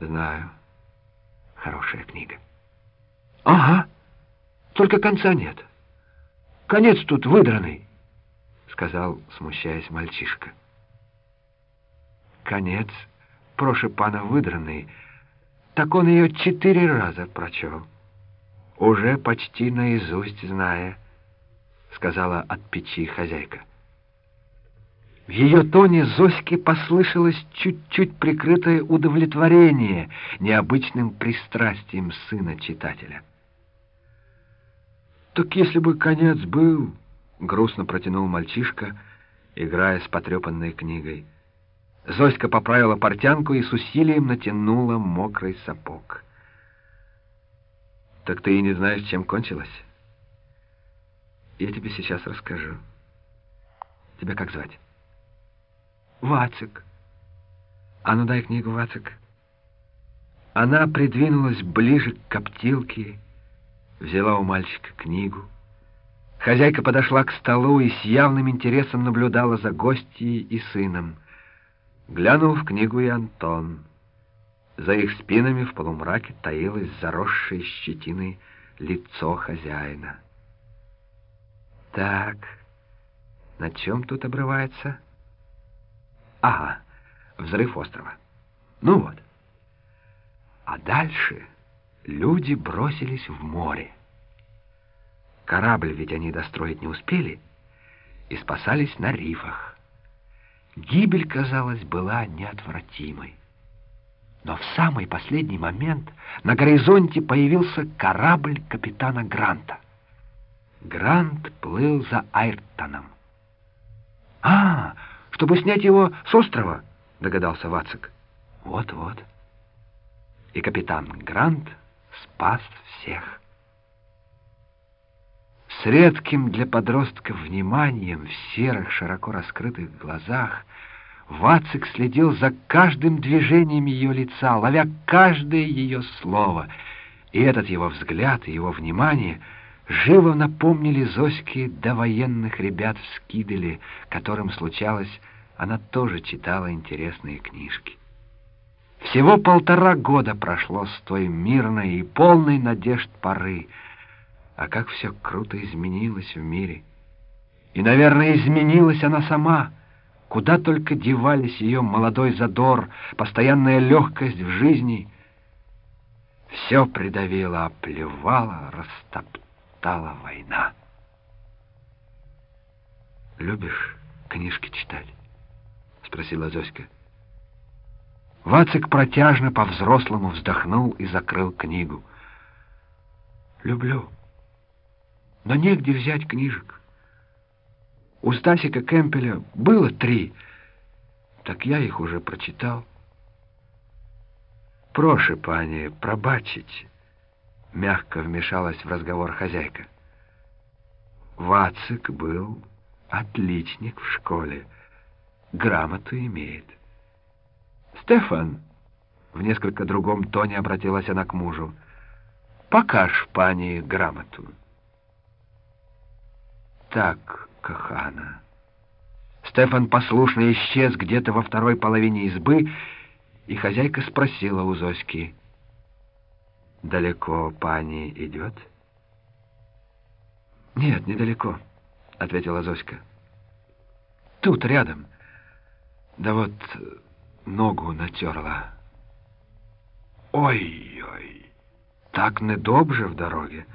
Знаю. Хорошая книга. Ага. Только конца нет. Конец тут выдранный, сказал, смущаясь мальчишка. Конец, проше пана, выдранный. Так он ее четыре раза прочел. Уже почти наизусть зная, сказала от печи хозяйка. В ее тоне Зоське послышалось чуть-чуть прикрытое удовлетворение необычным пристрастием сына читателя. «Так если бы конец был...» — грустно протянул мальчишка, играя с потрепанной книгой. Зоська поправила портянку и с усилием натянула мокрый сапог. «Так ты и не знаешь, чем кончилось?» «Я тебе сейчас расскажу. Тебя как звать?» «Вацик». «А ну дай книгу, Вацик». Она придвинулась ближе к коптилке, взяла у мальчика книгу. Хозяйка подошла к столу и с явным интересом наблюдала за гостьей и сыном. Глянул в книгу и Антон. За их спинами в полумраке таилось заросшее щетиной лицо хозяина. «Так, на чем тут обрывается?» «Ага, взрыв острова. Ну вот. А дальше...» люди бросились в море. Корабль ведь они достроить не успели и спасались на рифах. Гибель, казалось, была неотвратимой. Но в самый последний момент на горизонте появился корабль капитана Гранта. Грант плыл за Айртоном. «А, чтобы снять его с острова», — догадался Вацик. «Вот-вот». И капитан Грант спас всех. С редким для подростков вниманием в серых, широко раскрытых глазах Вацик следил за каждым движением ее лица, ловя каждое ее слово. И этот его взгляд и его внимание живо напомнили Зоське довоенных ребят в Скиделе, которым случалось, она тоже читала интересные книжки. Всего полтора года прошло с той мирной и полной надежд поры. А как все круто изменилось в мире. И, наверное, изменилась она сама. Куда только девались ее молодой задор, постоянная легкость в жизни. Все придавила, оплевала, растоптала война. «Любишь книжки читать?» — спросила Зоська. Вацик протяжно по-взрослому вздохнул и закрыл книгу. «Люблю, но негде взять книжек. У Стасика Кемпеля было три, так я их уже прочитал. Прошу, пани, пробачить», — мягко вмешалась в разговор хозяйка. Вацик был отличник в школе, грамоту имеет. «Стефан!» — в несколько другом тоне обратилась она к мужу. «Покаж пани грамоту». «Так, Кахана...» Стефан послушно исчез где-то во второй половине избы, и хозяйка спросила у Зоськи. «Далеко пани идет?» «Нет, недалеко», — ответила Зоська. «Тут, рядом. Да вот ногу натерла. Ой-ой, так недобре в дороге.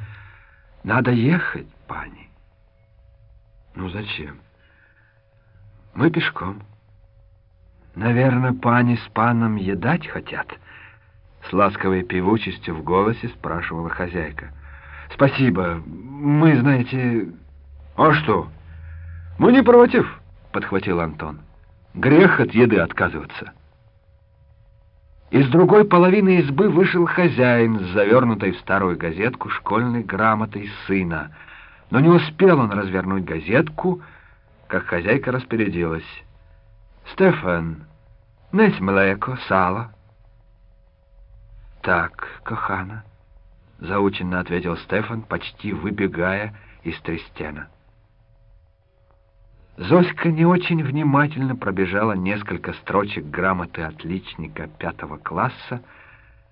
Надо ехать, пани. Ну зачем? Мы пешком. Наверное, пани с паном едать хотят. С ласковой певучестью в голосе спрашивала хозяйка. Спасибо. Мы, знаете... А что? Мы не против, подхватил Антон. Грех от еды отказываться. Из другой половины избы вышел хозяин с завернутой в старую газетку школьной грамотой сына. Но не успел он развернуть газетку, как хозяйка распорядилась. «Стефан, несь млеко, сало». «Так, кохана», — заученно ответил Стефан, почти выбегая из Трестена. Зоська не очень внимательно пробежала несколько строчек грамоты отличника пятого класса,